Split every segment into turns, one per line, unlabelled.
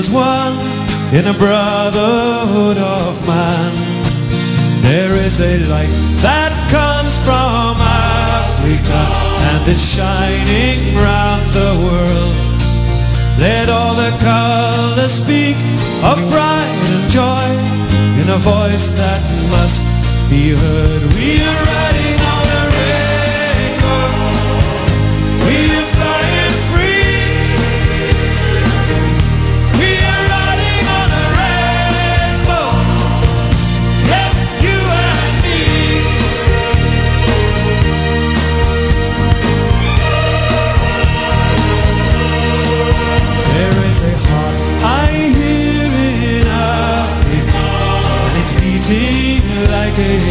as one in a brotherhood of man. There is a light that comes from Africa and it's shining round the world. Let all the colors speak of pride and joy in a voice that must be heard. We are riding on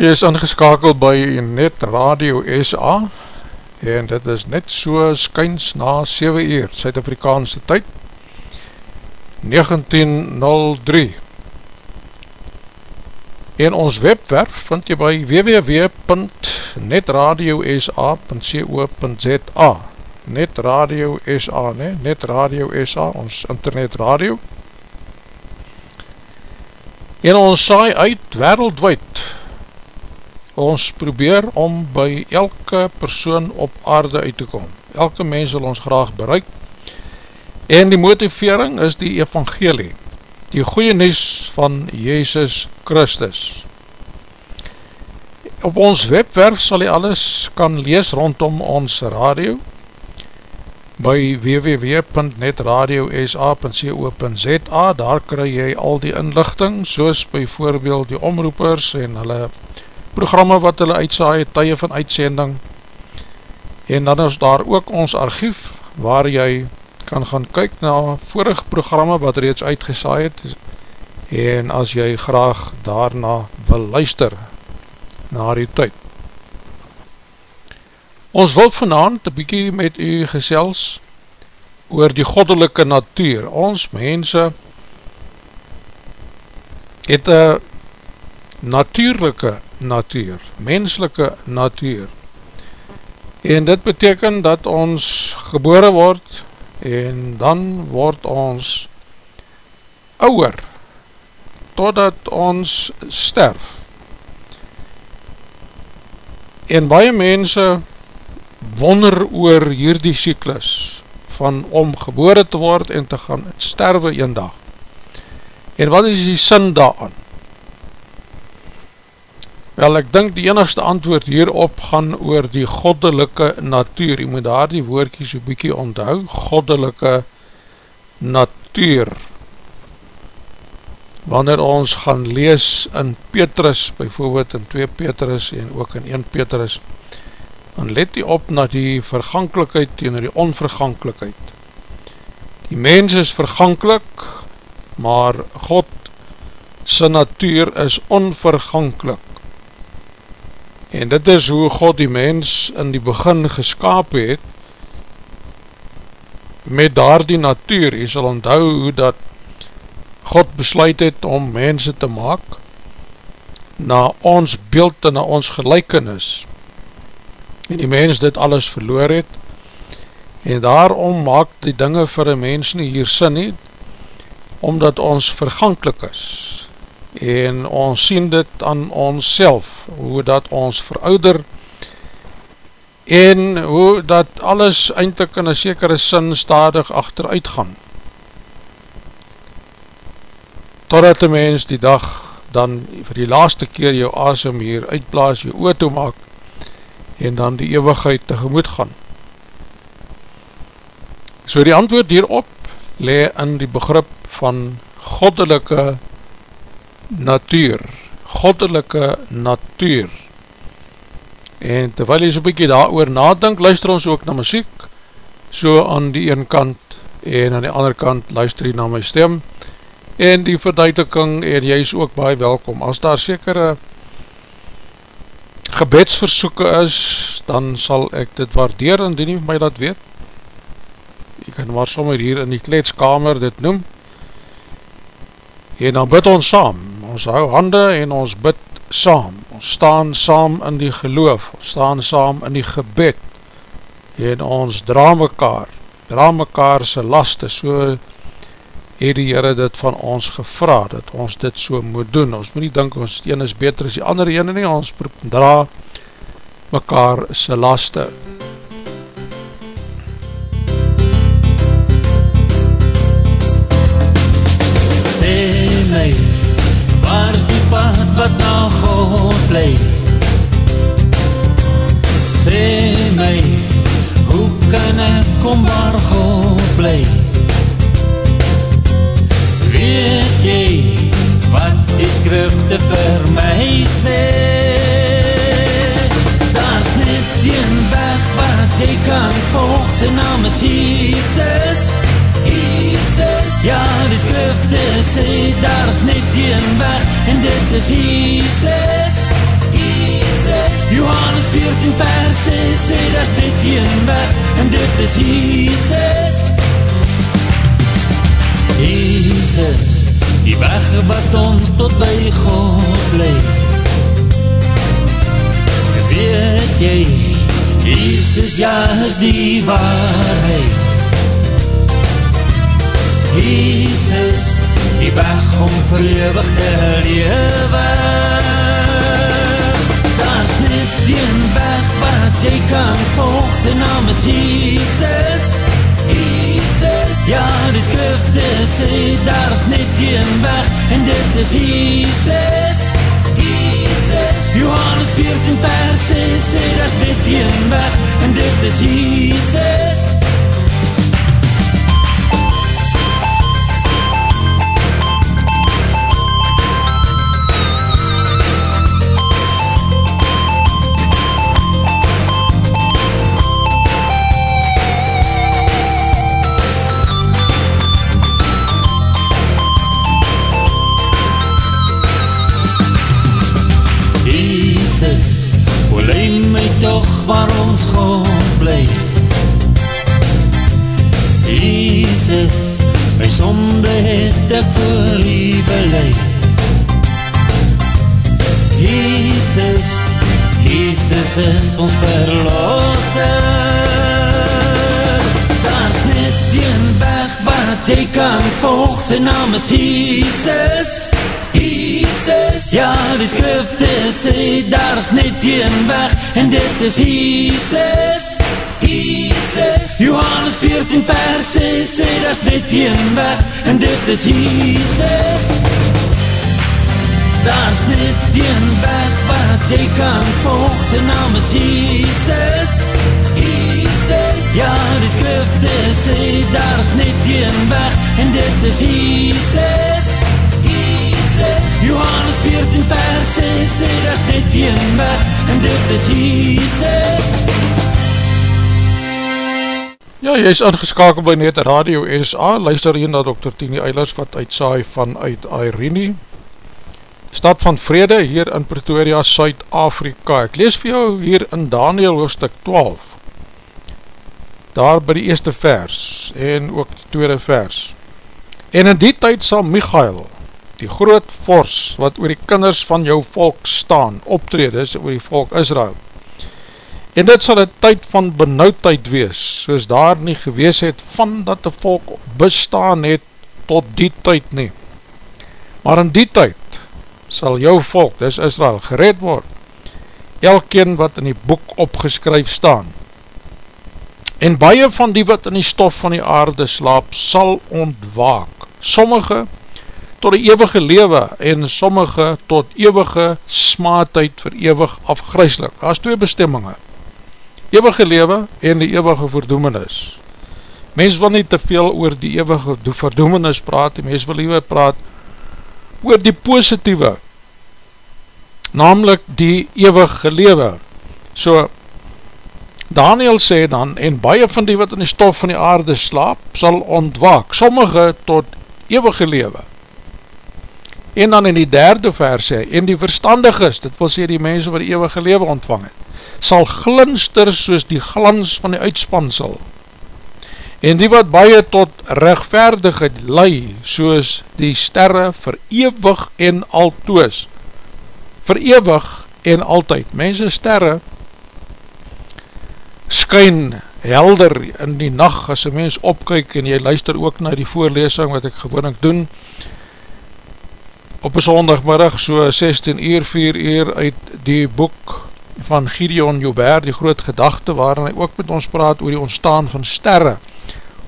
jy is ingeskakeld by Net Radio SA en dit is net so skyns na 7 uur Suid-Afrikaanse tyd 1903 en ons webwerf vind jy by www.netradiosa.co.za Net Radio SA, ne? Net Radio SA, ons internet radio. En ons saai uit wereldwijd ons probeer om by elke persoon op aarde uit te kom. Elke mens wil ons graag bereik. En die motivering is die evangelie, die goeie nies van Jezus Christus. Op ons webwerf sal jy alles kan lees rondom ons radio, by www.netradiosa.co.za daar kry jy al die inlichting, soos by voorbeeld die omroepers en hulle programme wat hulle uitsaai, tye van uitsending en dan is daar ook ons archief waar jy kan gaan kyk na vorige programme wat reeds uitgesaai het en as jy graag daarna wil luister na die tyd. Ons wil vanavond een bykie met u gesels oor die goddelike natuur. Ons mense het een natuurlijke natuur, menselike natuur. En dit beteken dat ons gebore word en dan word ons ouwer totdat ons sterf. En baie mense wonder oor hierdie cyklus van om gebore te word en te gaan sterwe een dag. En wat is die sin daaran? Wel, ek dink die enigste antwoord hierop gaan oor die goddelike natuur. Jy moet daar die woordkie so bykie onthou, goddelike natuur. Wanneer ons gaan lees in Petrus, bijvoorbeeld in 2 Petrus en ook in 1 Petrus, dan let die op na die vergankelijkheid tegen die onvergankelijkheid. Die mens is vergankelijk, maar God sy natuur is onvergankelijk. En dit is hoe God die mens in die begin geskaap het met daar die natuur. Jy sal onthou hoe dat God besluit het om mense te maak na ons beeld en na ons gelijkenis. En die mens dit alles verloor het. En daarom maak die dinge vir een mens nie hier sin nie, omdat ons vergankelijk is en ons sien dit aan ons self, hoe dat ons verouder en hoe dat alles eindelijk in een sekere sin stadig achteruit gaan. Totdat die mens die dag dan vir die laaste keer jou asem hier uitblaas, jou oor toe maak en dan die eeuwigheid tegemoet gaan. So die antwoord hierop le in die begrip van goddelike natuur, goddelike natuur. En terwyl jy so bykie daar oor nadink, luister ons ook na muziek, so aan die een kant en aan die ander kant luister jy na my stem, en die verduideliking, en jy is ook baie welkom. As daar sekere gebedsversoeken is, dan sal ek dit waardeer, en die nie my dat weet. Jy kan maar sommer hier in die kletskamer dit noem, en dan bid ons saam, ons hou hande en ons bid saam, ons staan saam in die geloof, ons staan saam in die gebed, en ons dra mekaar, dra mekaar sy laste, so het die Heere dit van ons gevra, dat ons dit so moet doen, ons moet nie dink ons een is beter as die andere ene nie, ons dra mekaar sy laste.
wat is die waarheid. Jesus, die weg om vir eeuwig te lewe. Daar is net die weg wat jy kan volg, sy naam is Jesus. Jesus, ja die skrifte sê, daar is net die weg, en dit is Jesus. Jesus, Johannes 14 vers sê, sê daar is net die weg, en dit is Jesus. Waar ons God bly Jesus, my sonde het ek vir u beleid Jesus, Jesus is ons verlosser. Daar is net een weg wat jy kan volg, sy naam is Jesus. Jesus, ja die skrifte sê, daar is net een weg, en dit is Jesus. Jesus, Johannes 14 vers 6 sê, daar is net een weg, en dit is Jesus. Daar is net een weg wat jy kan volg, sy naam is Jesus. Jesus, ja die skrifte sê, daar is net een weg, en dit is Jesus. Johannes 14 vers 6 sê, daar is net een weg, en dit is Jesus.
Ja, jy is ingeskakeld by net Radio SA, luister hier na Dr. Tini Eilers wat uitsaai vanuit Irene, stad van vrede hier in Pretoria, Suid-Afrika. Ek lees vir jou hier in Daniel hoofdstuk 12, daar by die eerste vers en ook die tweede vers. En in die tyd sal Michael, die groot vors wat oor die kinders van jou volk staan, optreed is oor die volk Israel. En dit sal een tyd van benauwdheid wees, soos daar nie gewees het van dat die volk bestaan het tot die tyd nie. Maar in die tyd sal jou volk, dis Israel, gered word, elkeen wat in die boek opgeskryf staan. En baie van die wat in die stof van die aarde slaap, sal ontwaak. Sommige tot die eeuwige lewe en sommige tot eeuwige smaatheid vir eeuwig afgryslik. Daar is twee bestemminge. Eeuwige lewe en die eeuwige verdoemenis. Mens wil nie te veel oor die eeuwige verdoemenis praat, die mens wil liewe praat oor die positieve, namelijk die eeuwige lewe. So, Daniel sê dan, en baie van die wat in die stof van die aarde slaap, sal ontwaak, sommige tot eeuwige lewe. En dan in die derde vers sê, en die verstandig is, dit wil sê die mense wat die eeuwige lewe ontvang het, sal glinster soos die glans van die uitspansel, en die wat baie tot rechtvaardigheid lei, soos die sterre verewig en altoos, verewig en altyd, mense sterre, skyn helder in die nacht, as een mens opkyk, en jy luister ook na die voorlesing, wat ek gewoon ek doen, op een zondagmiddag, so 16 uur, 4 uur, uit die boek van Gideon Joubert, die groot gedachte, waarin hy ook met ons praat oor die ontstaan van sterre,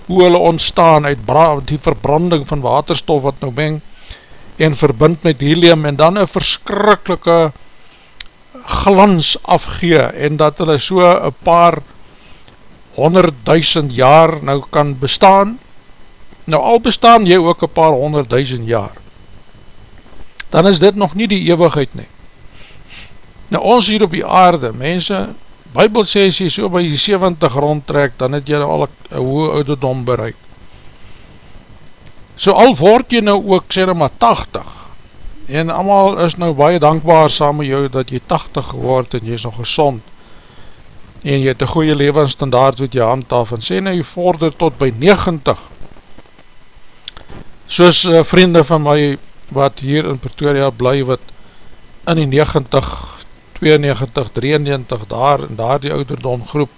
hoe hulle ontstaan uit die verbranding van waterstof wat nou meng en verbind met helium en dan een verskrikkelike glans afgee en dat hulle so een paar honderdduisend jaar nou kan bestaan. Nou al bestaan jy ook een paar honderdduisend jaar dan is dit nog nie die eeuwigheid nie. Nou ons hier op die aarde mense Bybel sê as jy so by die 70 rondtrek, dan het jy al een hoë ouderdom bereik. So al word jy nou ook, sê nou maar 80, en allemaal is nou baie dankbaar saam met jou, dat jy 80 geword en jy is nog gezond, en jy het een goeie levensstandaard wat jy handhaf, en sê nou jy vorder tot by 90, soos uh, vriende van my, wat hier in Pretoria bly, wat in die 90 92, 93 daar in daar die ouderdom groep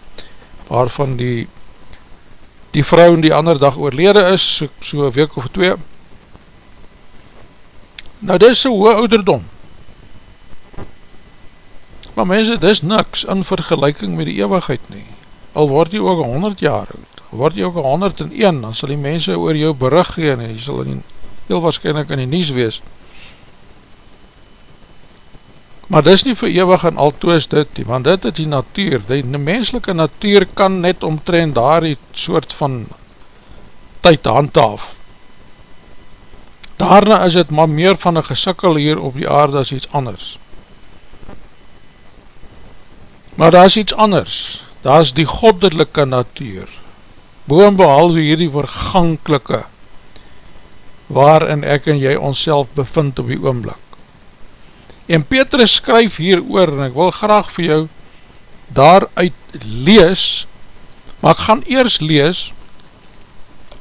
waarvan die die vrou in die ander dag oorlede is so, so een week of twee. Nou dis so hoë ouderdom. Maar mense dis niks in vergelijking met die eeuwigheid nie. Al word jy ook 100 jaar oud word jy ook 101 dan sal die mense oor jou berig gee en jy sal in, heel waarschijnlijk in die nies wees Maar dis nie vir eeuwig en altoos dit, want dit is die natuur, die menselike natuur kan net omtrend daar die soort van tyd handhaaf. Daarna is het maar meer van een gesikkel hier op die aarde as iets anders. Maar daar is iets anders, daar is die goddelike natuur, boem behalwe hierdie verganklike, waarin ek en jy ons bevind op die oomblik. En Petrus skryf hier oor, en ek wil graag vir jou daaruit lees, maar ek gaan eers lees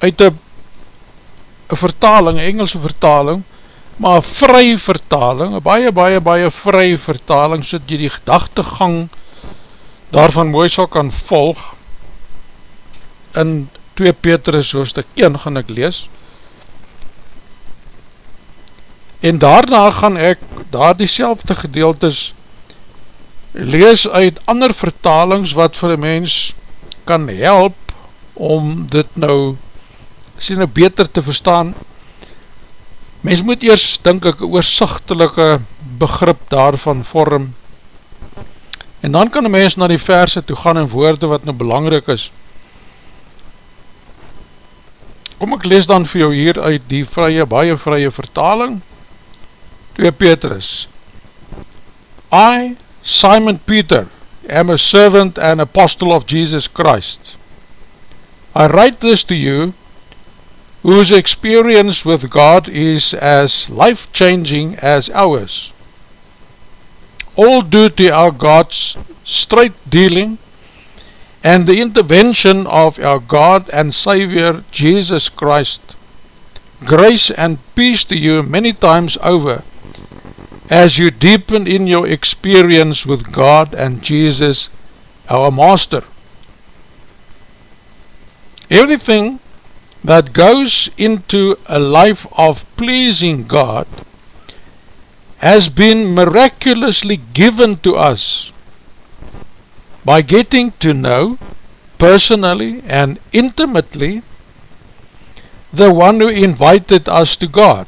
uit een vertaling, een Engelse vertaling, maar vry vertaling, baie, baie, baie vry vertaling, so jy die gedachtegang daarvan mooi sal kan volg, in 2 Petrus hoofdstuk 1 gaan ek lees, en daarna gaan ek daar die selfde gedeeltes lees uit ander vertalings wat vir die mens kan help om dit nou sien nou beter te verstaan. Mens moet eers denk ek oorzichtelike begrip daarvan vorm. En dan kan die mens na die verse toe gaan en woorde wat nou belangrijk is. Kom ek lees dan vir jou hier uit die vrye, baie vrye vertaling 2 Petrus I Simon Peter, am a servant and apostle of Jesus Christ. I write this to you, whose experience with God is as life-changing as ours. All due to our God's straight dealing and the intervention of our God and Saviour Jesus Christ. Grace and peace to you many times over, as you deepen in your experience with God and Jesus, our Master. Everything that goes into a life of pleasing God has been miraculously given to us by getting to know personally and intimately the one who invited us to God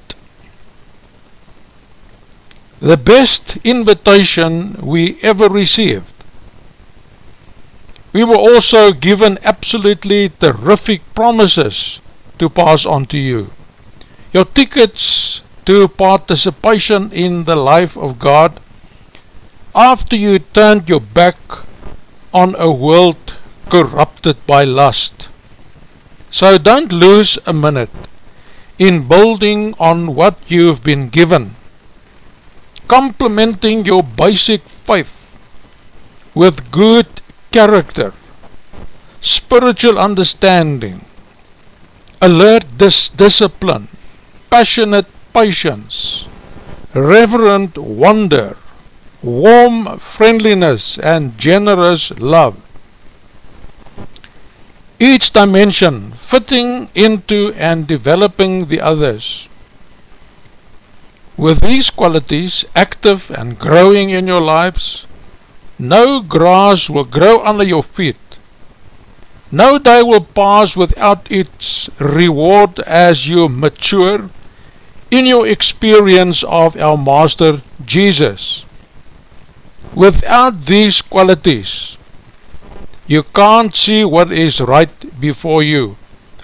the best invitation we ever received. We were also given absolutely terrific promises to pass on to you. Your tickets to participation in the life of God after you turned your back on a world corrupted by lust. So don't lose a minute in building on what you've been given complementing your basic faith with good character, spiritual understanding, alert dis discipline, passionate patience, reverent wonder, warm friendliness and generous love. Each dimension fitting into and developing the others. With these qualities active and growing in your lives, no grass will grow under your feet. No day will pass without its reward as you mature in your experience of our Master Jesus. Without these qualities, you can't see what is right before you,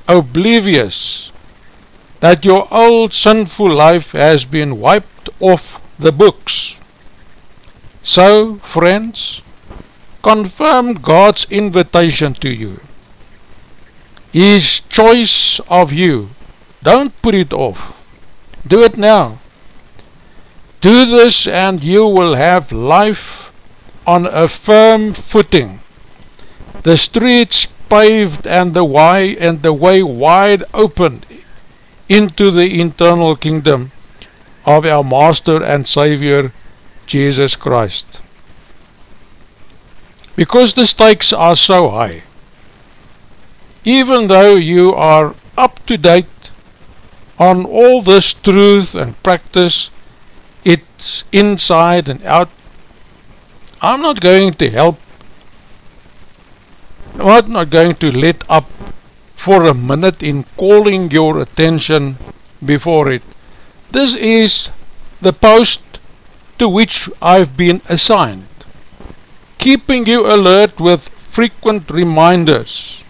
oblivious that your old sinful life has been wiped off the books. So, friends, confirm God's invitation to you. His choice of you. Don't put it off. Do it now. Do this and you will have life on a firm footing. The streets paved and the way and the way wide open into the eternal kingdom of our Master and Saviour Jesus Christ. Because the stakes are so high, even though you are up to date on all this truth and practice, it's inside and out, I'm not going to help, I'm not going to let up for a minute in calling your attention before it. This is the post to which I've been assigned, keeping you alert with frequent reminders,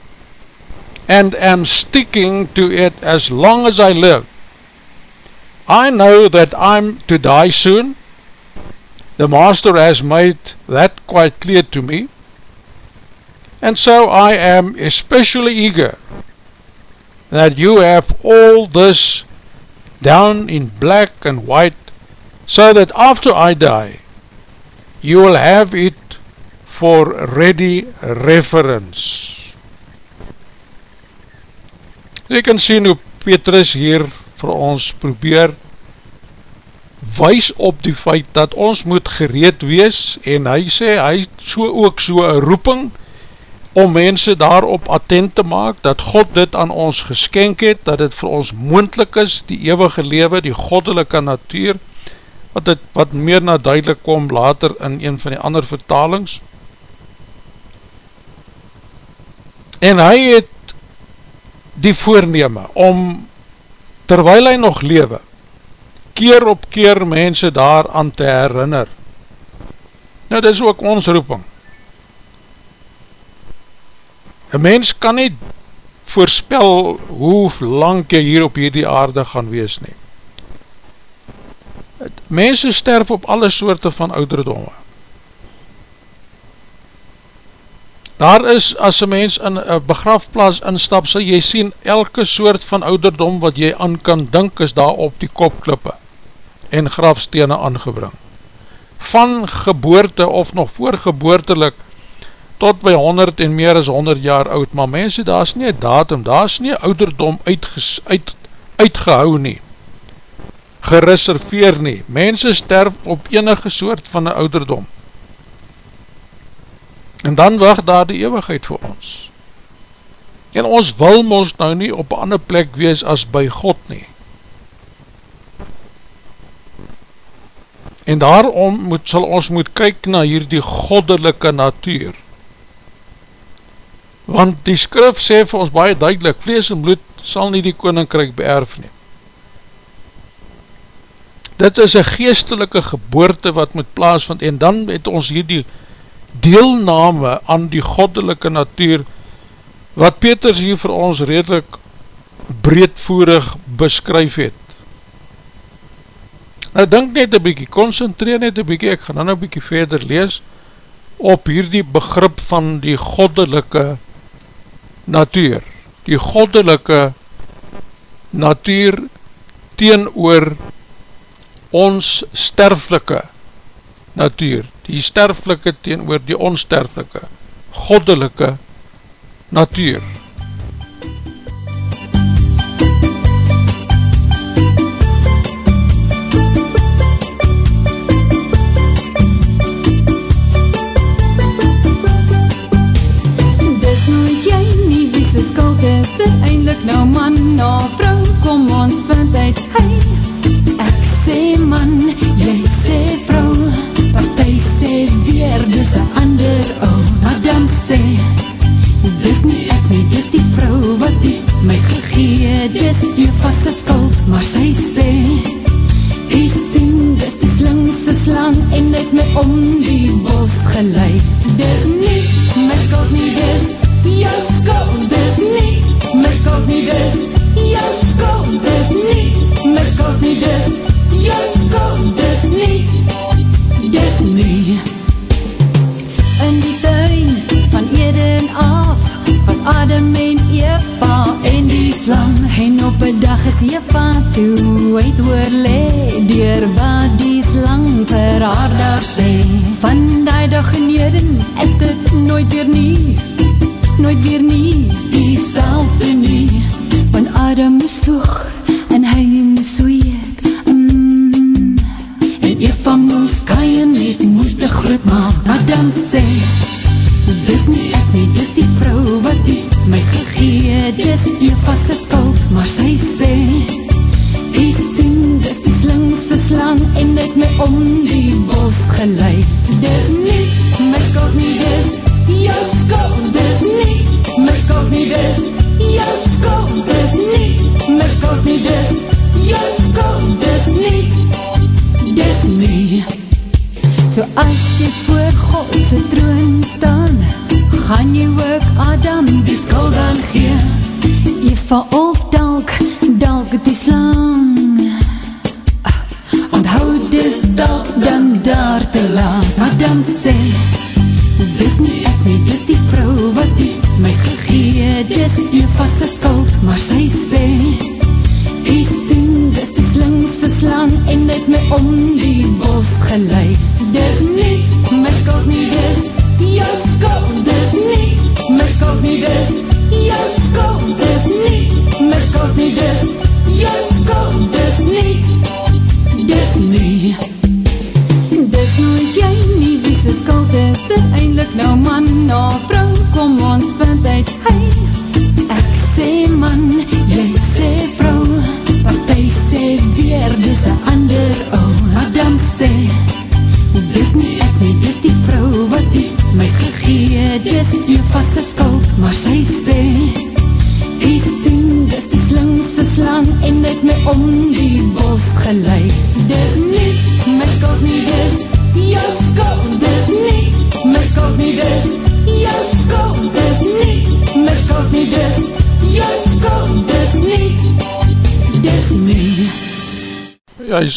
and am sticking to it as long as I live. I know that I'm to die soon. The Master has made that quite clear to me, and so I am especially eager that you have all this down in black and white so that after I die you will have it for ready reference. Jy kan sien hoe Petrus hier vir ons probeer wys op die feit dat ons moet gereed wees en hy sê, hy so ook so een roeping om mense daarop attent te maak, dat God dit aan ons geskenk het, dat dit vir ons moendlik is, die eeuwige lewe, die goddelike natuur, wat, het, wat meer na duidelik kom later in een van die ander vertalings. En hy het die voorneme om, terwijl hy nog lewe, keer op keer mense daar aan te herinner. Nou, dit is ook ons roeping. Een mens kan nie voorspel hoe lang jy hier op hierdie aarde gaan wees nie. Mense sterf op alle soorte van ouderdomme. Daar is, as een mens in een begrafplaas instap, sal jy sien, elke soort van ouderdom wat jy aan kan dink, is daar op die kopklippe en grafstene aangebring. Van geboorte of nog voorgeboortelik tot by 100 en meer as 100 jaar oud, maar mense, daar is nie een datum, daar is nie ouderdom uitges, uit, uitgehou nie, gereserveer nie, mense sterf op enige soort van een ouderdom, en dan wacht daar die eeuwigheid vir ons, en ons wil ons nou nie op een ander plek wees as by God nie, En daarom moet, sal ons moet kyk na hierdie goddelike natuur. Want die skrif sê vir ons baie duidelik, vlees en bloed sal nie die koninkryk beerf neem. Dit is een geestelike geboorte wat moet plaasvind en dan het ons hierdie deelname aan die goddelike natuur wat Peters hier vir ons redelijk breedvoerig beskryf het. Nou denk net een bykie, concentreer net een bykie, ek gaan nou een bykie verder lees, op hierdie begrip van die goddelike natuur. Die goddelike natuur teen oor ons sterflike natuur. Die sterflike teen oor die onsterflike, goddelike natuur.
Eindelijk nou man na vrou, kom ons vind uit, hey, ek sê man, jy sê vrou,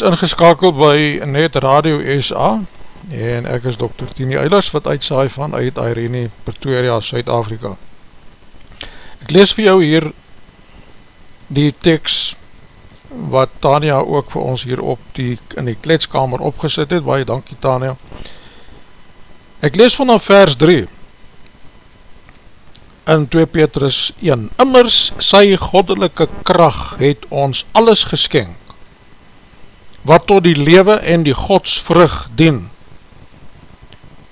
ingeskakeld by Net Radio SA en ek is Dr. Tini Eilers wat uitsaai van uit Irene, Pretoria, Suid-Afrika. Ek lees vir jou hier die tekst wat Tania ook vir ons hier op die, in die kletskamer opgesit het, baie dankie Tania. Ek lees vanaf vers 3 in 2 Petrus 1. Immers sy goddelike kracht het ons alles geskenk, wat tot die lewe en die godsvrug dien.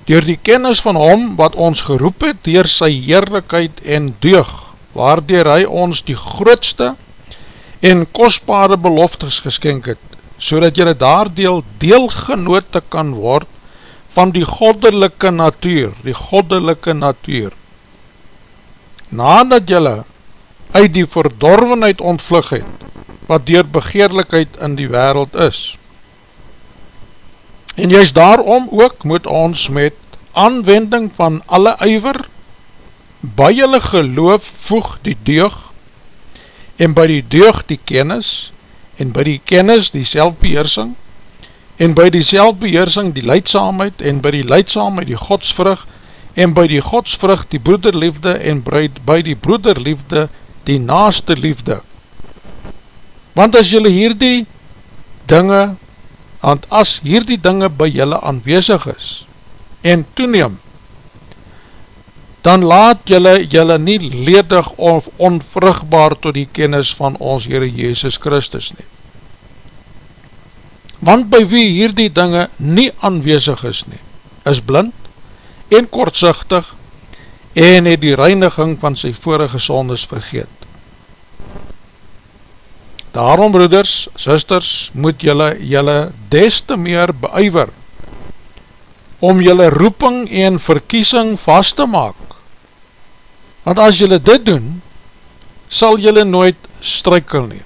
Door die kennis van hom wat ons geroep het, door sy heerlijkheid en deug, waardoor hy ons die grootste en kostbare beloftes geskenk het, so dat jylle daardeel deelgenote kan word van die goddelike natuur, die goddelike natuur. Nadat jylle uit die verdorvenheid ontvlug het, wat dier begeerlikheid in die wereld is. En juist daarom ook moet ons met aanwending van alle uiver, by jylle geloof voeg die deug, en by die deug die kennis, en by die kennis die selfbeheersing, en by die selfbeheersing die leidsaamheid, en by die leidsaamheid die godsvrug, en by die godsvrug die broederliefde, en by die broederliefde die naaste liefde. Want as jylle hierdie dinge, want as hierdie dinge by jylle aanwezig is, en toeneem, dan laat jylle jylle nie ledig of onvrugbaar tot die kennis van ons Heere Jezus Christus nie. Want by wie hierdie dinge nie aanwezig is nie, is blind en kortzichtig en het die reiniging van sy vorige sondes vergeet. Daarom broeders, sisters, moet jylle jylle des te meer beuiver om jylle roeping en verkiesing vast te maak Want as jylle dit doen, sal jylle nooit struikel nie.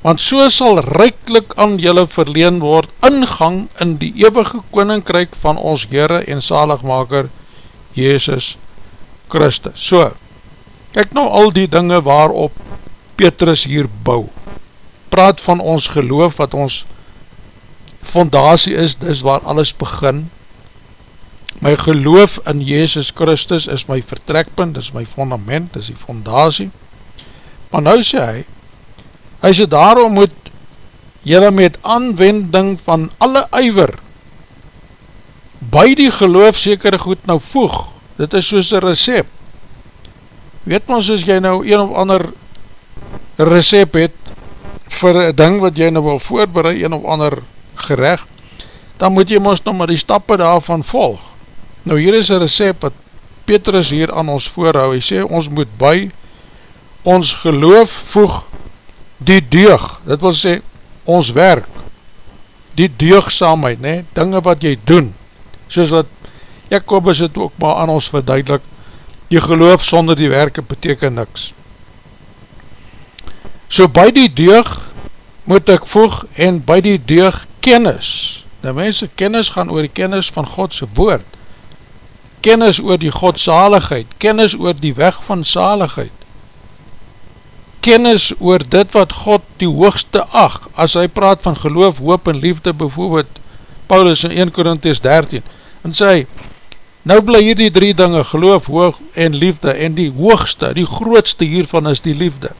Want so sal reiklik aan jylle verleen word ingang in die eeuwige koninkryk van ons Heere en Zaligmaker, Jezus Christus. So, kyk nou al die dinge waarop Petrus hier bou. Praat van ons geloof wat ons fondatie is, dis waar alles begin, My geloof in Jezus Christus is my vertrekpunt, is my fundament, is die fondatie. Maar nou sê hy, hy sê daarom moet jylle met aanwending van alle uiver by die geloof sekere goed nou voeg. Dit is soos een recept. Weet ons as jy nou een of ander recept het vir een ding wat jy nou wil voorbereid, een of ander gerecht, dan moet jy ons nou maar die stappe daarvan volg. Nou hier is een recept wat Petrus hier aan ons voorhou, hy sê ons moet by ons geloof voeg die deug, dit wil sê ons werk, die deugsaamheid, nee, dinge wat jy doen, soos wat Jacobus het ook maar aan ons verduidelik, die geloof sonder die werke beteken niks. So by die deug moet ek voeg en by die deug kennis, nou mense kennis gaan oor die kennis van Godse woord, kennis oor die godsaligheid, kennis oor die weg van saligheid, kennis oor dit wat God die hoogste ag, as hy praat van geloof, hoop en liefde, bijvoorbeeld Paulus in 1 Korinties 13, en sê, nou bly hier die drie dinge, geloof, hoog en liefde, en die hoogste, die grootste hiervan is die liefde.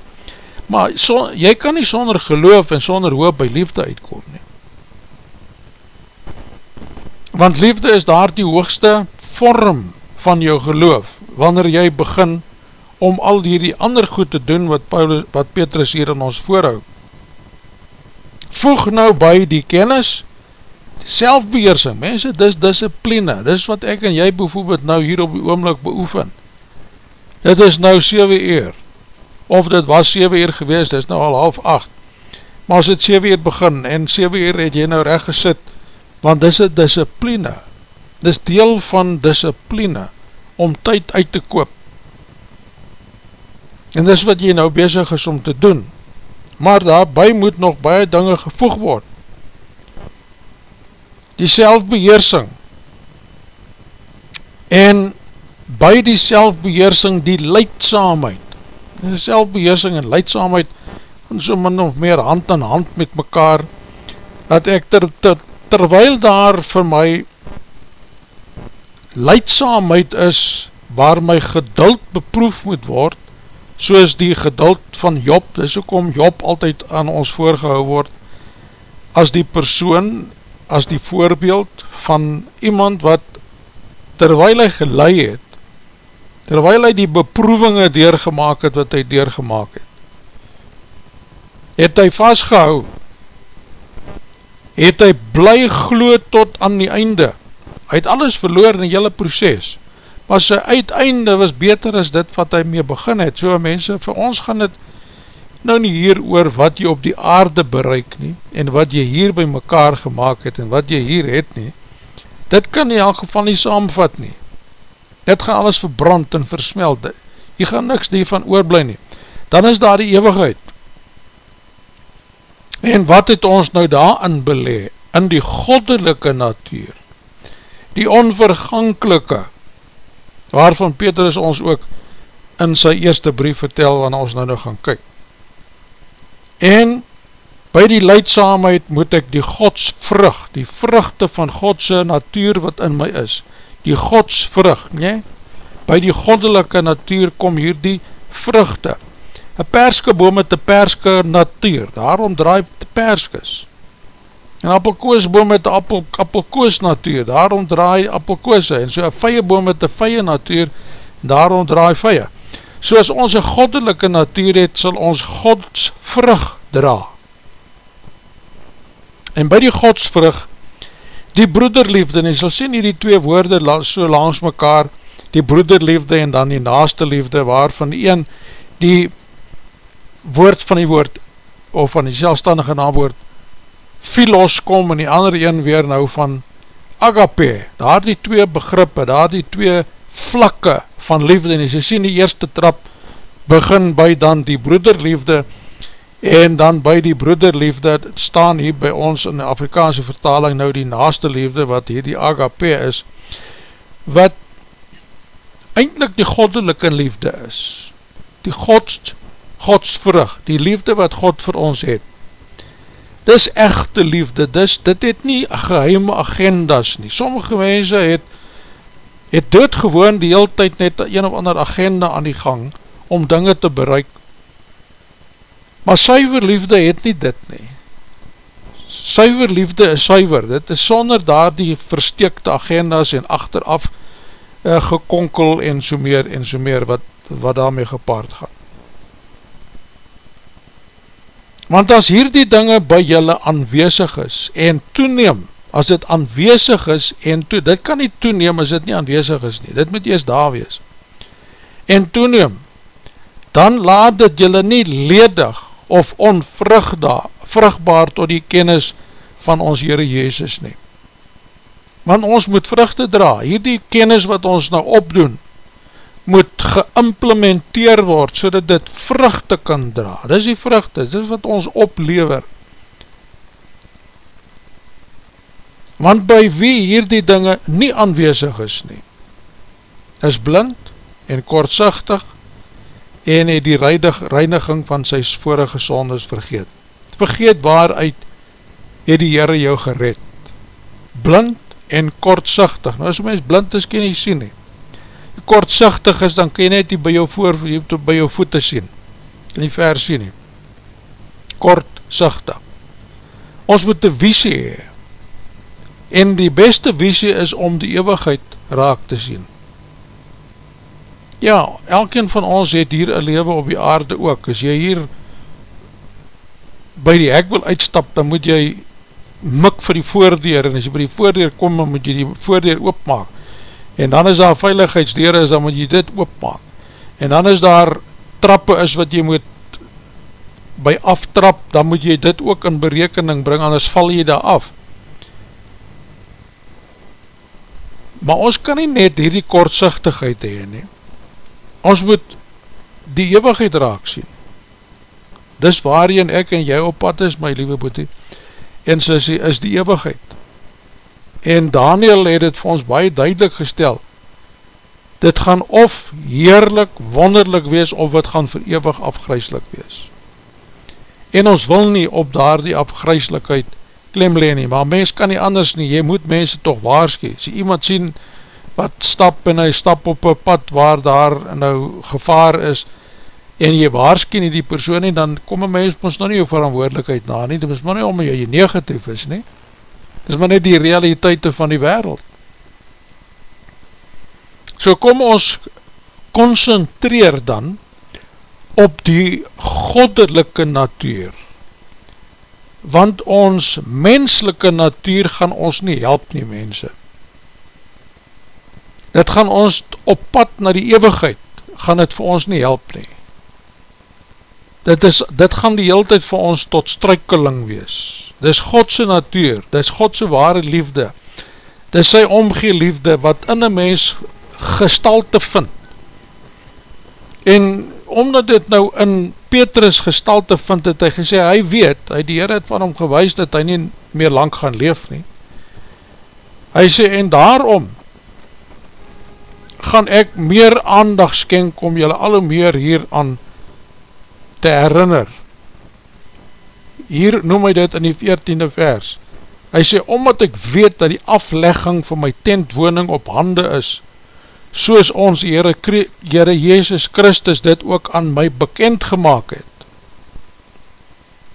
Maar so, jy kan nie sonder geloof en sonder hoop by liefde uitkom nie. Want liefde is daar die hoogste vorm van jou geloof, wanneer jy begin om al die ander goed te doen wat, Paulus, wat Petrus hier in ons voorhoud. Voeg nou by die kennis selfbeheersing, mense, dis discipline, dis wat ek en jy bijvoorbeeld nou hier op die oomlik beoefen. Dit is nou 7 uur, of dit was 7 uur gewees, dit is nou al half 8, maar as het 7 uur begin, en 7 uur het jy nou recht gesit, want dis een discipline, dis deel van discipline, om tyd uit te koop, en dis wat jy nou bezig is om te doen, maar daarby moet nog baie dinge gevoeg word, die selfbeheersing. En by die selfbeheersing die leidsaamheid. die selfbeheersing en leidsaamheid en so min of meer hand in hand met mekaar dat ek ter, ter, terwyl daar vir my leidsaamheid is waar my geduld beproef moet word soos die geduld van Job, dis ook om Job altyd aan ons voorgehou word as die persoon as die voorbeeld van iemand wat terwijl hy gelei het, terwijl hy die beproevinge deurgemaak het wat hy deurgemaak het, het hy vastgehou, het hy bly glo tot aan die einde, hy het alles verloor in die hele proces, maar sy uiteinde was beter as dit wat hy mee begin het, so mense, vir ons gaan het nou nie hier oor wat jy op die aarde bereik nie, en wat jy hier by mekaar gemaakt het, en wat jy hier het nie, dit kan nie al geval nie saamvat nie, dit gaan alles verbrand en versmeld, jy gaan niks hiervan oorblij nie, dan is daar die eeuwigheid, en wat het ons nou daarin belee, in die goddelike natuur, die onvergankelike, waarvan Petrus ons ook in sy eerste brief vertel, wanneer ons nou nou gaan kyk, en by die leidsaamheid moet ek die godsvrug, die vruchte van Godse natuur wat in my is, die godsvrug, nie? by die goddelike natuur kom hier die vruchte, een perske boom met een perske natuur, daarom draai perskes, en appelkoosboom met een appel, appelkoos natuur, daarom draai appelkoose, en so een vye boom met een vye natuur, daarom draai vye, So as ons een goddelike natuur het, sal ons godsvrug dra. En by die godsvrug, die broederliefde, en jy sal sien hier die twee woorde so langs mekaar, die broederliefde en dan die naaste liefde, waarvan die een die woord van die woord, of van die selfstandige naamwoord, philos kom, en die andere een weer nou van agape, daar die twee begrippe, daar die twee vlakke van liefde, en jy sien die eerste trap begin by dan die broederliefde, en dan by die broederliefde staan hier by ons in die Afrikaanse vertaling nou die naaste liefde, wat hier die agape is, wat eindelijk die goddelike liefde is, die gods, godsvrug, die liefde wat God vir ons het, dis echte liefde, dis, dit het nie geheime agendas nie, sommige mense het het doodgewoon die heel tyd net een of ander agenda aan die gang om dinge te bereik. Maar suiver liefde het nie dit nie. Suiver liefde is suiver, dit is sonder daar die versteekte agendas en achteraf uh, gekonkel en so meer en so meer wat, wat daarmee gepaard gaan. Want as hier die dinge by julle aanwezig is en toeneem, as dit aanwezig is en toe, dit kan nie toeneem as dit nie aanwezig is nie, dit moet eers daar wees, en toeneem, dan laat dit jylle nie ledig of onvrugbaar tot die kennis van ons Heere Jezus nie. Want ons moet vruchte dra, hierdie kennis wat ons nou opdoen, moet geïmplementeer word, so dat dit vruchte kan dra. Dit is die vruchte, dit is wat ons oplever, want by wie hierdie dinge nie aanwezig is nie, is blind en kortzichtig en het die reidig, reiniging van sy vorige sondes vergeet. Vergeet waaruit het die Heere jou gered. Blind en kortzichtig. Nou as mens blind is, kan jy sien nie. Kortzichtig is, dan kan jy net die by jou, voor, by jou voete sien. Kan jy ver sien nie. Kortzichtig. Ons moet die visie hee en die beste visie is om die eeuwigheid raak te sien. Ja, elkeen van ons het hier een leven op die aarde ook, as jy hier by die hek wil uitstap, dan moet jy mik vir die voordeur, en as jy by die voordeur kom, dan moet jy die voordeur oopmaak, en dan is daar veiligheidsdeur is, dan moet jy dit oopmaak, en dan is daar trappe is wat jy moet by aftrap, dan moet jy dit ook in berekening bring, anders val jy daar af. Maar ons kan nie net hierdie kortzichtigheid hee nie. Ons moet die eeuwigheid raak sien. Dis waarin ek en jy op pad is, my liewe boete, en sê, is die eeuwigheid. En Daniel het het vir ons baie duidelik gestel, dit gaan of heerlik, wonderlik wees, of het gaan vir eeuwig afgryslik wees. En ons wil nie op daar die afgryslikheid klemleen nie, maar mens kan nie anders nie, jy moet mense toch waarskie, as jy iemand sien wat stap en hy stap op een pad waar daar nou gevaar is, en jy waarskie nie die persoon nie, dan kom een mens ons nou nie jou verantwoordelikheid na nie, dit is maar nie om jy negatief is nie, dit is maar net die realiteite van die wereld. So kom ons concentreer dan, op die goddelike natuur, want ons menselike natuur gaan ons nie help nie mense. Dit gaan ons op pad na die eeuwigheid, gaan het vir ons nie help nie. Dit, is, dit gaan die hele tijd vir ons tot struikeling wees. Dit is Godse natuur, dit is Godse ware liefde, dit is sy omgee liefde wat in een mens gestalte vind. En omdat dit nou in Petrus gestalte vind, het hy gesê, hy weet, hy die Heer het van hom gewys, dat hy nie meer lang gaan leef nie. Hy sê, en daarom, gaan ek meer aandag skenk, om julle alle meer hier aan te herinner. Hier noem hy dit in die 14e vers. Hy sê, omdat ek weet, dat die aflegging van my tentwoning op hande is, soos ons Heere, Heere Jezus Christus dit ook aan my bekend gemaakt het.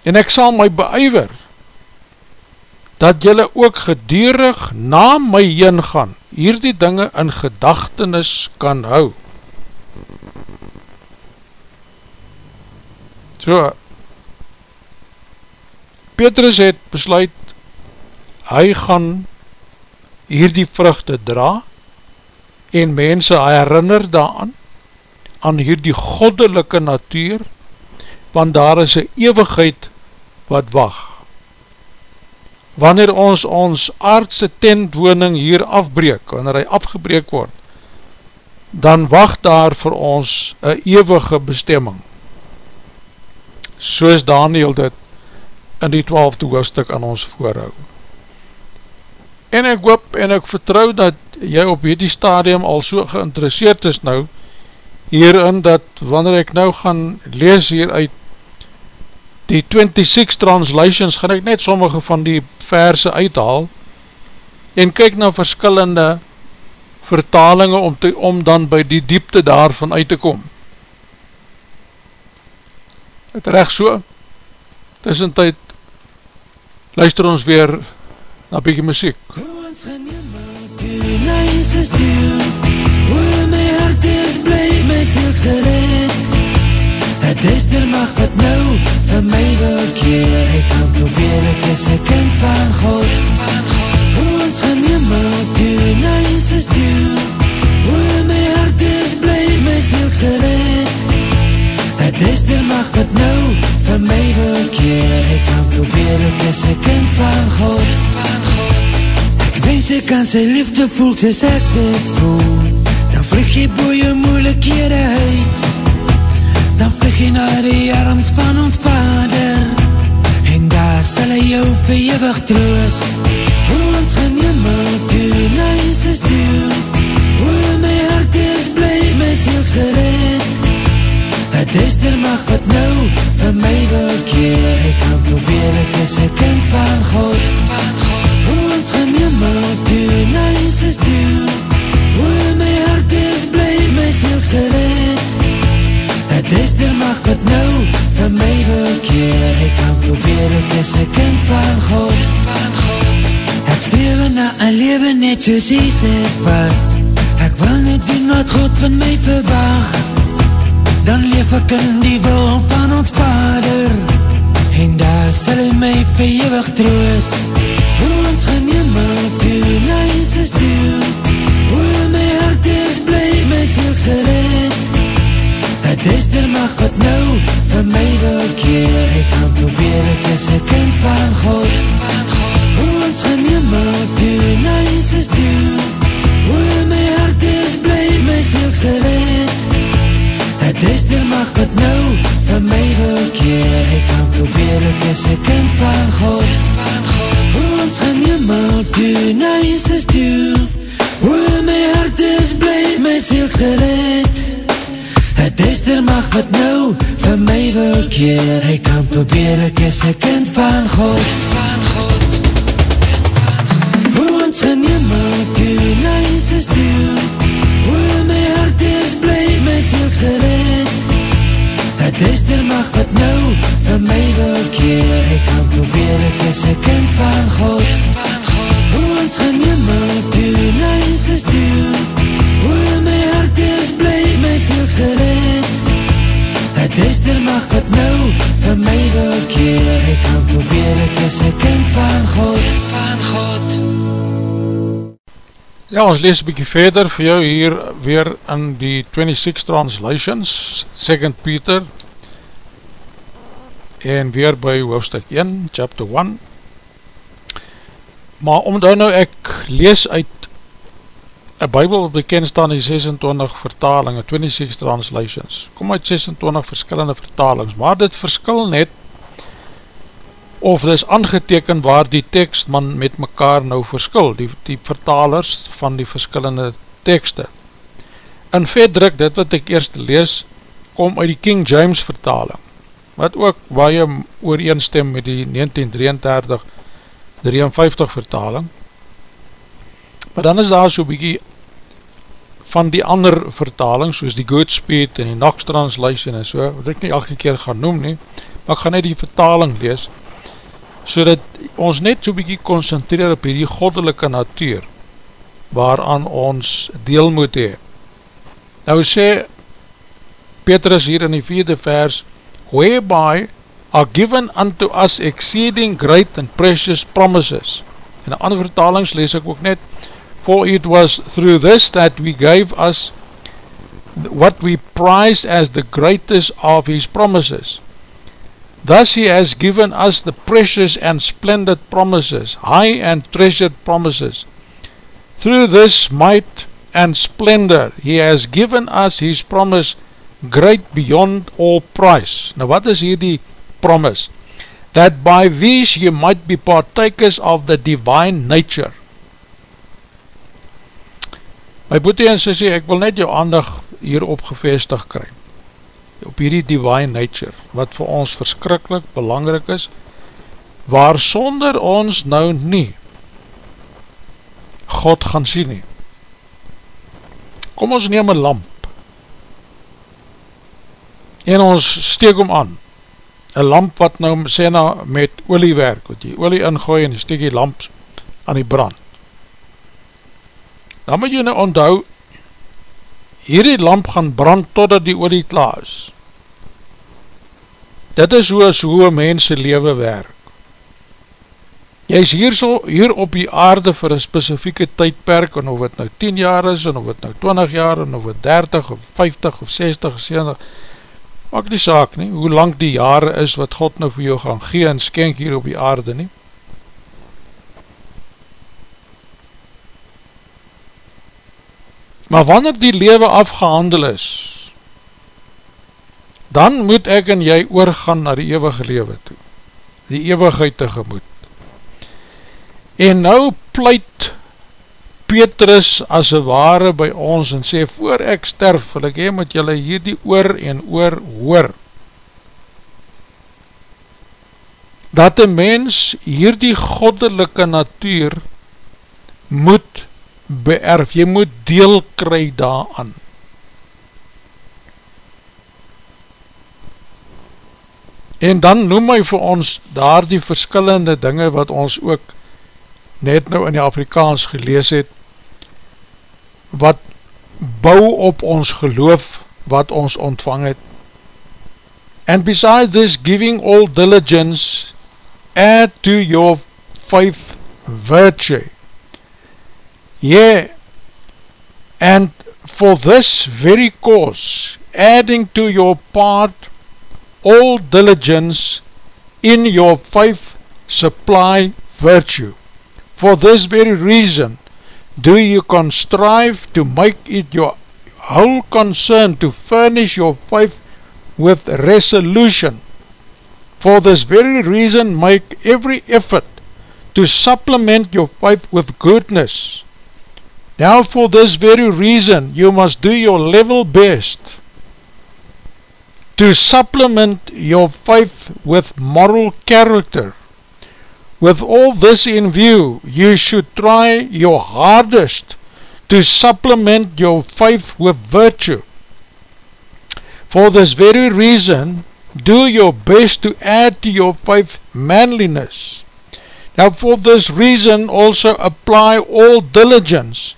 En ek sal my beuiver, dat jylle ook gedierig na my heen gaan, hier die dinge in gedachtenis kan hou. So, Petrus het besluit, hy gaan hier die vruchte draa, en mense herinner daaraan, aan hierdie goddelike natuur, want daar is een eeuwigheid wat wacht. Wanneer ons ons aardse tentwoning hier afbreek, wanneer hy afgebreek word, dan wacht daar vir ons een eeuwige bestemming. Soos Daniel dit in die twaalfde hoofdstuk aan ons voorhoud. En ek hoop en ek vertrou dat jy op hierdie stadium al so geïnteresseerd is nou hierin dat wanneer ek nou gaan lees hier uit die 26 translations gaan ek net sommige van die verse uithaal en kyk na verskillende vertalingen om, te, om dan by die diepte daarvan uit te kom. Het recht so, tussentijd luister ons weer na bykie muziek. Hoe ons geneem die nice is duw Hoe my hart is bly, my siels gered Het duister mag wat nou vir my wil keer Ek kan probeer, ek is een kind van God. Hoe ons gaan neem die nice is duw Hoe my hart is bly, my siels gered. Het duister mag wat nou vir my wil keer Ek kan probeer, ek is een kind van God. Wens ek kan sy liefde voel ek dit voel Dan vlieg jy boe jou moeilikhede uit Dan vlieg jy na die arms van ons vader En daar sal hy jou verewig troos Hoe ons geneemel toe, nice is toe Hoe my hart is bly, my ziels gered Het is der mag wat nou vir my wil keer Ek kan probeer, ek is een kind van God, God ons geneemel toe, nice is toe Hoe my hart is bly, my ziels gered Het is der mag wat nou vir my wil keer Ek kan probeer, ek is een kind van God. Ek strewe na een leven net soos Jesus was Ek wil net doen wat God van my verwag Dan leef ek in die wil van ons vader. En daar sal hy my vir eeuwig troos
probeer Dis ter maar God nou vir my wil keer Ek wat nou? Vir my wil keer Hy kan probeer ek is een kind van God. Hoe ons gaan jemel toe, na Jesus toe Hoe my hart is blij, my ziels gered. Het is der mag wat nou vir my wil keer. Ek kan probeer, ek is een kind van God. Hoe ons gaan jimmel toe, na Jesus toe Hoe my hart is blij, my ziel gered Het is der mag wat nou vir my wil keer. Ek kan probeer, ek is een kind van God. Van God.
Ja, ons lees een bykie verder vir jou hier weer in die 26 translations, 2 Peter, en weer by hoofdstuk 1, chapter 1. Maar omdat nou ek lees uit een bybel bekend staan die 26 vertaling, 26 translations, kom uit 26 verskillende vertalings, maar dit verskil net of dit is aangeteken waar die tekst man met mekaar nou verskil, die, die vertalers van die verskillende tekste. In vet druk, dit wat ek eerst lees, kom uit die King James vertaling wat ook baie ooreenstem met die 1933-53 vertaling. Maar dan is daar so bykie van die ander vertaling, soos die Goodspeed en die Knox Translation en so, wat ek nie elke keer gaan noem nie, maar ek gaan net die vertaling lees, so dat ons net so bykie concentreer op die goddelike natuur, waaraan ons deel moet hee. Nou sê Petrus hier in die vierde vers, whereby are given unto us exceeding great and precious promises. In die ander vertalings lees ek ook net, For it was through this that we gave us what we prize as the greatest of his promises. Thus he has given us the precious and splendid promises, high and treasured promises. Through this might and splendor he has given us his promise great beyond all price. Nou wat is hier die promise? That by these you might be partakers of the divine nature. My boete en sissie, ek wil net jou aandag hierop gevestig kry. Op hierdie divine nature, wat vir ons verskrikkelijk belangrijk is, waar sonder ons nou nie God gaan sien nie. Kom ons neem een lamp en ons steek hom aan een lamp wat nou sê na met olie werk, wat jy olie ingooi en jy steek die lamp aan die brand dan moet jy nou onthou hierdie lamp gaan brand totdat die olie klaar is dit is hoe as hoe mense lewe werk jy is hier, so, hier op die aarde vir een specifieke tydperk en of het nou 10 jaar is en of het nou 20 jaar en of het 30 of 50 of 60 of 70 maak die saak nie, hoe lang die jare is wat God nou vir jou gaan gee en skenk hier op die aarde nie. Maar wanneer die lewe afgehandel is, dan moet ek en jy oorgaan na die eeuwige lewe toe, die eeuwigheid tegemoet. En nou pleit Petrus as een ware by ons en sê, voor ek sterf, wil ek hee met julle hierdie oor en oor hoor, dat een mens hierdie goddelike natuur moet beerf, jy moet deel kry daaraan. En dan noem hy vir ons daar die verskillende dinge wat ons ook net nou in die Afrikaans gelees het, wat bou op ons geloof wat ons ontvang het. And beside this giving all diligence, add to your faith virtue. Yeah, and for this very cause, adding to your part all diligence in your faith supply virtue. For this very reason, do you constrive to make it your whole concern to furnish your faith with resolution For this very reason make every effort to supplement your faith with goodness. Now for this very reason you must do your level best to supplement your faith with moral character. With all this in view, you should try your hardest to supplement your faith with virtue. For this very reason, do your best to add to your faith manliness. Now for this reason also apply all diligence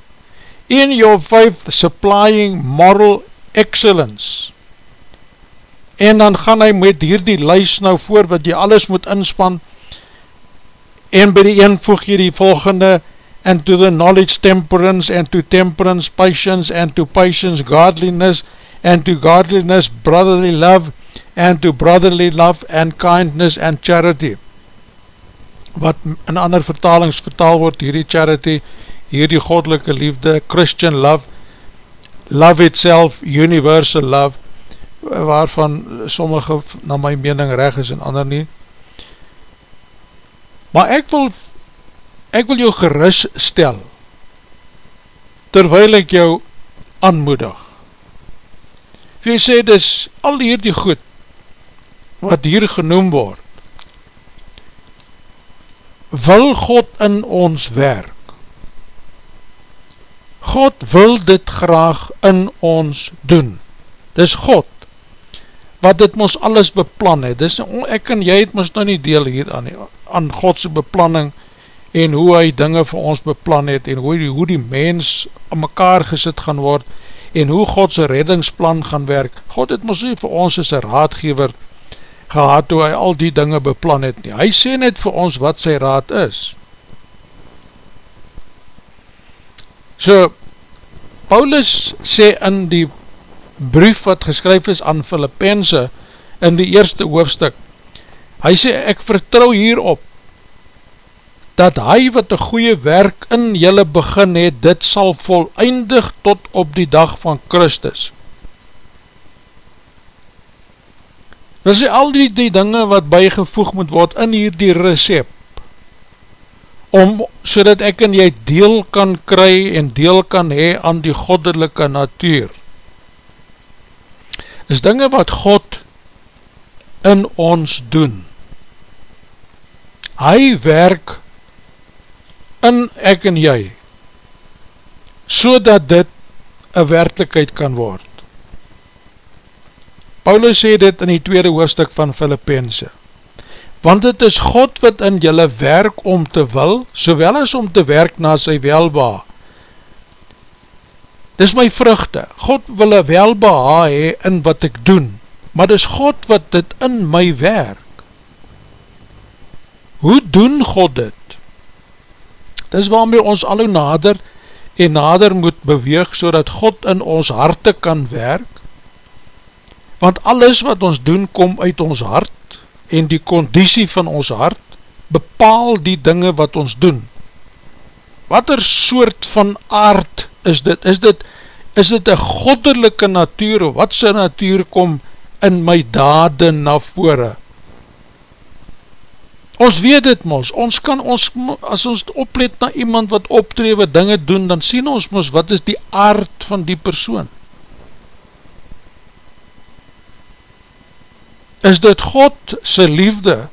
in your faith supplying moral excellence. En dan gaan hy met hierdie lys nou voor wat jy alles moet inspan en by die een voeg jy die volgende and to the knowledge temperance and to temperance patience and to patience godliness and to godliness brotherly love and to brotherly love and kindness and charity wat in ander vertalings vertaal word hierdie charity hierdie goddelike liefde Christian love love itself universal love waarvan sommige na my mening reg is en ander nie. Maar ek wil ek wil jou geris stel terwijl ek jou aanmoedig. Jy sê dis al hier die goed wat hier genoem word. Wil God in ons werk God wil dit graag in ons doen. Dis God wat dit ons alles beplan het, dis, ek en jy het ons nou nie deel hier aan, aan Godse beplanning, en hoe hy dinge vir ons beplan het, en hoe die, hoe die mens aan mekaar gesit gaan word, en hoe Godse reddingsplan gaan werk, God het ons nie vir ons as een raadgever gehad, hoe hy al die dinge beplan het nie, hy sê net vir ons wat sy raad is. So, Paulus sê in die brief wat geskryf is aan Filippense in die eerste hoofstuk. Hy sê, ek vertrouw hierop, dat hy wat een goeie werk in jylle begin het, dit sal volleindig tot op die dag van Christus. Dit is al die, die dinge wat bijgevoeg moet word in hierdie recept, om, so dat ek en jy deel kan kry en deel kan hee aan die goddelike natuur is dinge wat God in ons doen. Hy werk in ek en jy, so dat dit een werkelijkheid kan word. Paulus sê dit in die tweede hoofdstuk van Filippense, want het is God wat in jylle werk om te wil, sowel as om te werk na sy welbaar, dis my vruchte, God wil een welbeha hee in wat ek doen, maar dis God wat dit in my werk. Hoe doen God dit? Dis waarmee ons al hoe nader en nader moet beweeg, so God in ons harte kan werk, want alles wat ons doen, kom uit ons hart, en die conditie van ons hart, bepaal die dinge wat ons doen. Wat er soort van aard is dit, is dit, is dit een goddelike natuur, of wat sy natuur kom in my dade na vore? Ons weet dit mos, ons kan ons, as ons oplet na iemand wat optrewe dinge doen, dan sien ons mos, wat is die aard van die persoon? Is dit God sy liefde,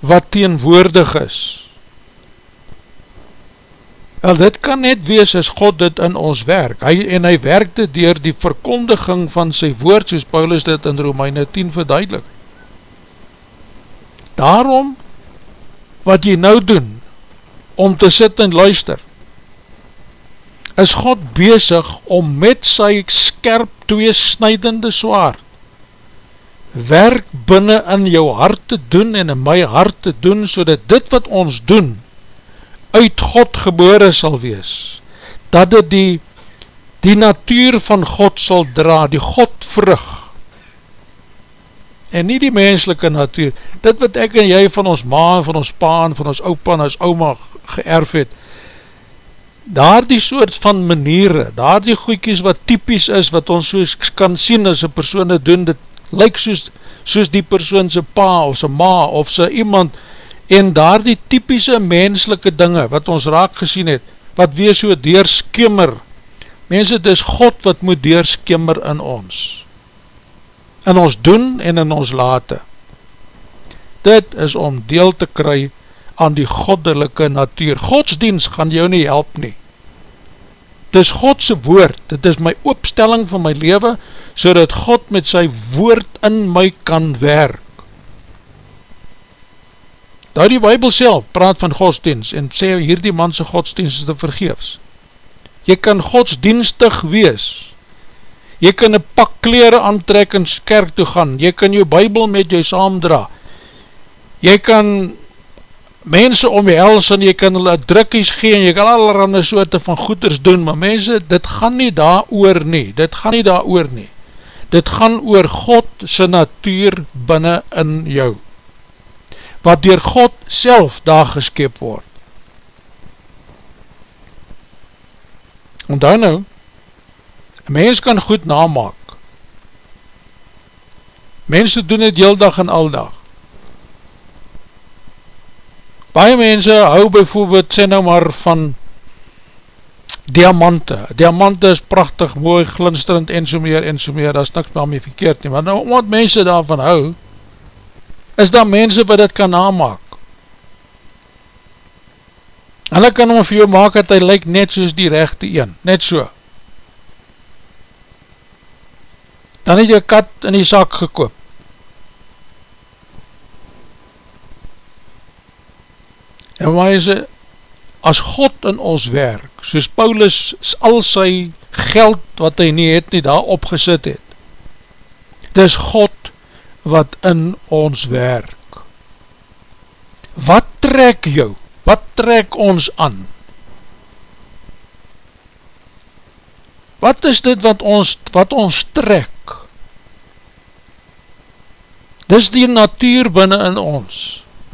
wat teenwoordig is, Wel, dit kan net wees as God dit in ons werk, hy, en hy werk dit dier die verkondiging van sy woord, soos Paulus dit in Romeine 10 verduidelik. Daarom, wat jy nou doen, om te sit en luister, is God bezig om met sy skerp twee snijdende zwaard, werk binnen in jou hart te doen en in my hart te doen, so dat dit wat ons doen, uit God gebore sal wees, dat dit die, die natuur van God sal dra, die God vrug, en nie die menselike natuur, dit wat ek en jy van ons ma, van ons pa, van ons opa en ons oma geërf het, daar die soort van maniere, daar die goeikies wat typies is, wat ons soos kan sien as een persoon het doen, dit lyk soos, soos die persoon sy pa of sy ma of sy iemand en daar die typische menselike dinge wat ons raak gesien het, wat wees so deurskimmer, mense het is God wat moet deurskimmer in ons, in ons doen en in ons late, dit is om deel te kry aan die goddelike natuur, godsdienst gaan jou nie help nie, dit is Godse woord, dit is my opstelling van my leven, so dat God met sy woord in my kan werk. Daar die Bijbel self praat van godsdienst en sê hierdie manse godsdienst is te vergeefs. Jy kan godsdienstig wees. Jy kan een pak kleren aantrek en kerk toe gaan. Jy kan jou Bijbel met jou saamdra. Jy kan mense omhels en jy kan hulle drukkies gee en jy kan allerhande soorte van goeders doen, maar mense, dit gaan nie daar oor nie, dit gaan nie daar oor nie, dit gaan oor God sy natuur binnen in jou, wat dier God self daar geskip word. Onthou nou, een mens kan goed namaak, mense doen het heel dag en al dag, Baie mense hou bijvoorbeeld, sê nou maar van diamante. Diamante is prachtig, mooi, glinsterend en so meer en so meer, dat is niks maar mee verkeerd nie. Maar nou, omdat mense daarvan hou, is daar mense wat dit kan namaak. Hulle kan om vir jou maak dat hy lyk net soos die rechte een, net so. Dan het jy kat in die zak gekoop. En waar is het, as God in ons werk, soos Paulus al sy geld wat hy nie het nie daar opgesit het, het is God wat in ons werk. Wat trek jou? Wat trek ons aan? Wat is dit wat ons, wat ons trek? Dis die natuur binnen in ons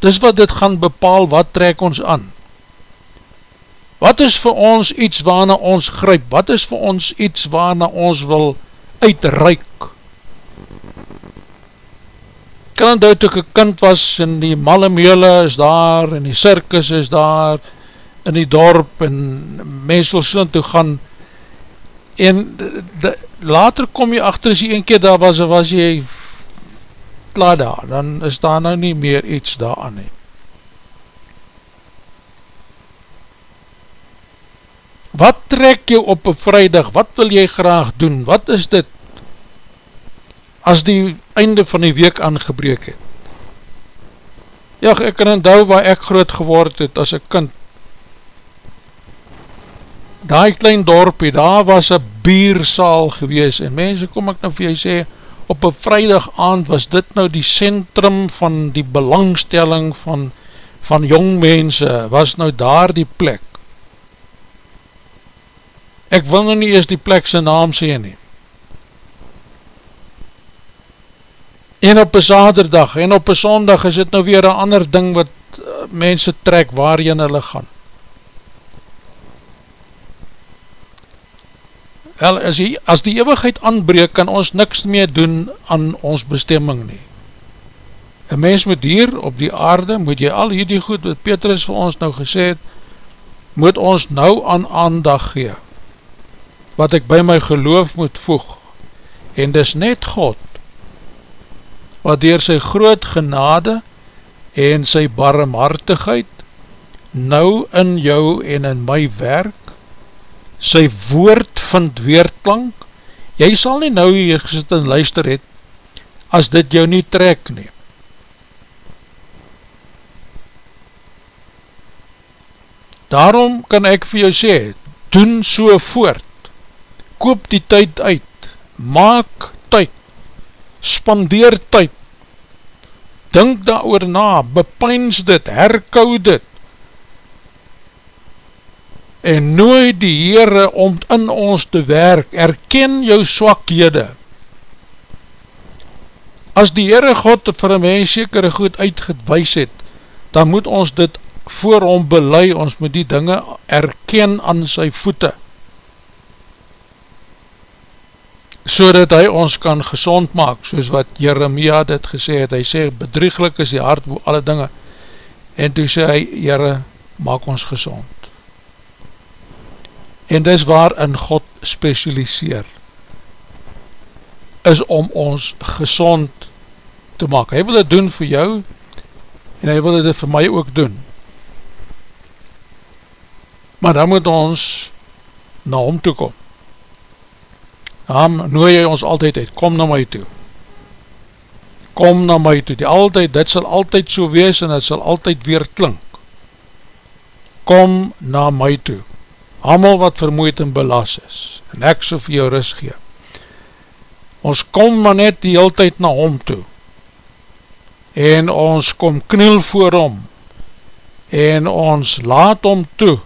dis wat dit gaan bepaal, wat trek ons aan? Wat is vir ons iets waarna ons gryp? Wat is vir ons iets waarna ons wil uitreik? Kan onthou toe ek een kind was en die malle meule is daar en die circus is daar in die dorp en mens wil so toe gaan en de, later kom jy achter as jy een keer daar was, was jy klaar daar, dan is daar nou nie meer iets daar aan nie. Wat trek jou op een vrijdag? Wat wil jy graag doen? Wat is dit as die einde van die week aangebreek het? Ja, ek kan onthou waar ek groot geword het as een kind. Daai klein dorpie, daar was een biersaal gewees en mense kom ek nou vir jy sê, op een vrijdag aand was dit nou die centrum van die belangstelling van, van jong mense, was nou daar die plek. Ek wil nou nie eers die plek sy naam sê nie. En op een zaterdag en op een sondag is dit nou weer een ander ding wat eh, mense trek waarin hulle gaan. Wel, as die, as die eeuwigheid aanbreek, kan ons niks meer doen aan ons bestemming nie. Een mens moet hier op die aarde, moet jy al hierdie goed wat Petrus vir ons nou gesê het, moet ons nou aan aandag gee, wat ek by my geloof moet voeg, en dis net God, wat dier sy groot genade en sy barmhartigheid nou in jou en in my werk, sy woord vind weerklank, jy sal nie nou hier gesit en luister het, as dit jou nie trek nie. Daarom kan ek vir jou sê, doen so voort, koop die tyd uit, maak tyd, spandeer tyd, dink daar oor na, bepyns dit, herkou dit, en nooi die Heere om in ons te werk, erken jou swakhede. As die Heere God vir een mens sekere goed uitgedwijs het, dan moet ons dit voor hom belei, ons moet die dinge erken aan sy voete. so dat hy ons kan gezond maak, soos wat Jeremia dit gesê het, hy sê, bedrieglik is die hart boe alle dinge, en toe sê hy, Jere, maak ons gezond. En dis waarin God specialiseer, is om ons gezond te maak. Hy wil dit doen vir jou, en hy wil dit vir my ook doen. Maar dan moet ons na hom toe kom. Dan nooi jy ons altyd uit, kom na my toe. Kom na my toe, die altyd, dit sal altyd so wees en dit sal altyd weer klink. Kom na my toe, amal wat vermoeid en belas is, en ek so vir jou ris gee. Ons kom maar net die hele tyd na hom toe, en ons kom kniel voor hom, en ons laat hom toe,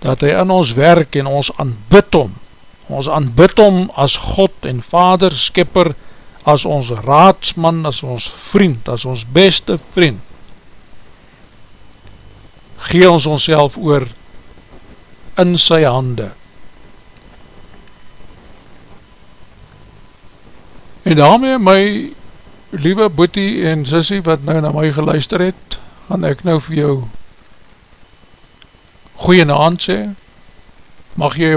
dat hy in ons werk en ons aanbid hom, ons aanbid hom as God en Vader, Skipper, as ons raadsman, as ons vriend, as ons beste vriend. Gee ons ons oor in sy hande. En daarmee my liewe boetie en sissie wat nou na my geluister het, gaan ek nou vir jou goeie naand sê, mag jy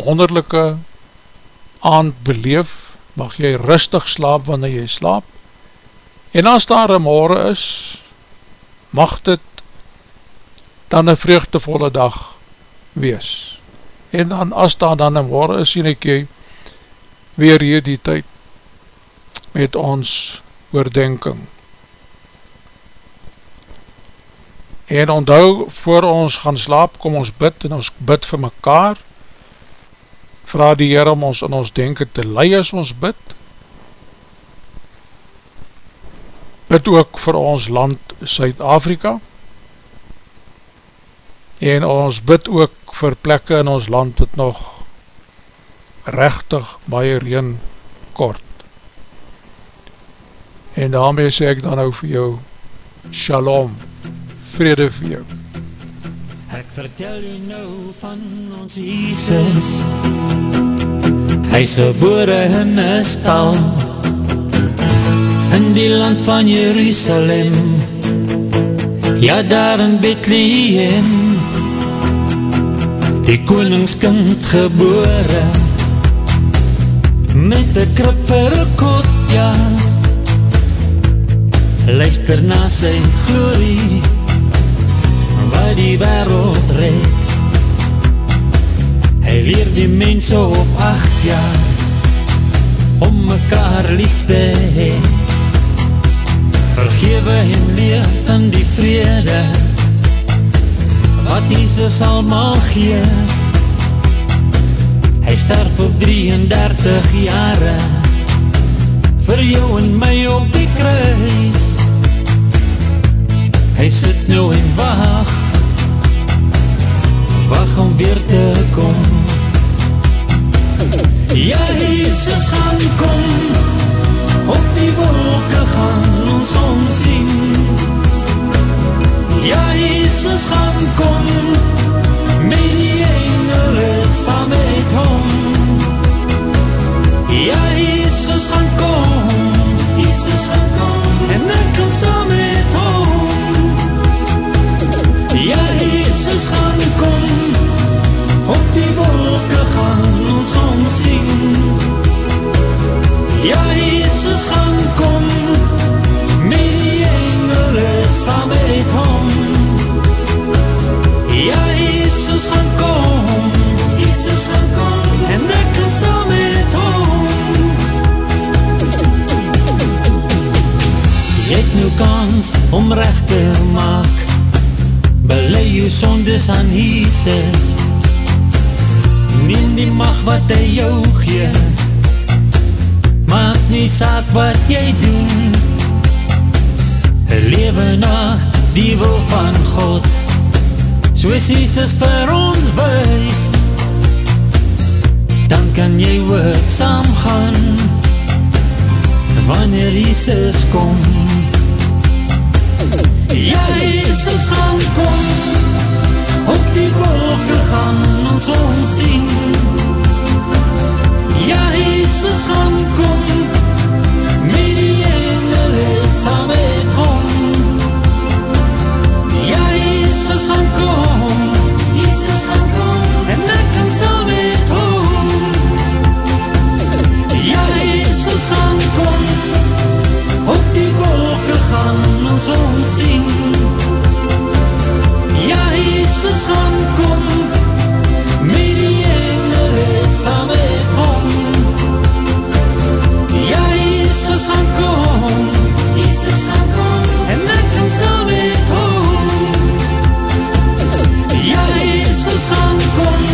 wonderlijke aand beleef, mag jy rustig slaap wanneer jy slaap, en as daar een morgen is, mag dit dan een vreugdevolle dag wees, en dan as daar dan een morgen is, sien ek jy weer hier die tyd met ons oordenking, En onthou, voor ons gaan slaap, kom ons bid en ons bid vir mekaar. Vraag die Heer om ons in ons denken te lei as ons bid. Bid ook vir ons land Suid-Afrika. En ons bid ook vir plekke in ons land wat nog rechtig baie reen kort. En daarmee sê ek dan nou vir jou, Shalom vrede vir jou.
Ek vertel u nou van ons Jesus Hy is gebore in een stal In die land van Jerusalem Ja, daar in Bethlehem Die koningskind gebore. Met die krip vir kot, ja. Luister na sy glorie wat die wereld red. Hy leer die mense op acht jaar Om mekaar lief te heen Vergewe en leef in die vrede Wat Jesus almal gee. Hy sterf op 33 jare Vir jou en my op die kruis. Hy sit nou en wacht wacht om weer te kom. Ja, Jesus gaan kom Op die wolke gaan ons omsien Ja, Jesus gaan kom Met die engele saam met hom. Ja, Jesus gaan kom Jesus gaan kom En ek kan saam met hom. Ja, Jesus gaan kom op die wolke gaan ons omsien Ja, Jesus gaan kom met die engele saam kans om recht te maak. Belei jou sondes aan Jesus. Neem die mag wat hy jou gee. Maak nie saak wat jy doen. Lewe na die wil van God. Soos Jesus vir ons wees Dan kan jy ook saam gaan. Wanneer Jesus Jy is ons gaan kom, op die wolke gaan ons ons sien. Jy is ons gaan kom, som sien Ja, Jesus han kom. Med de engele sammen med hom Ja, Jesus han kom. Jesus han kom. En nakken sammen med hom Ja, Jesus han kom.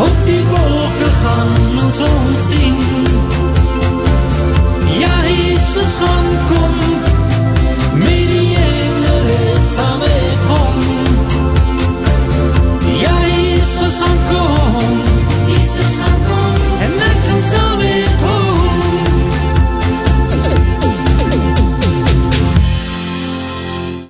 Og de våker han som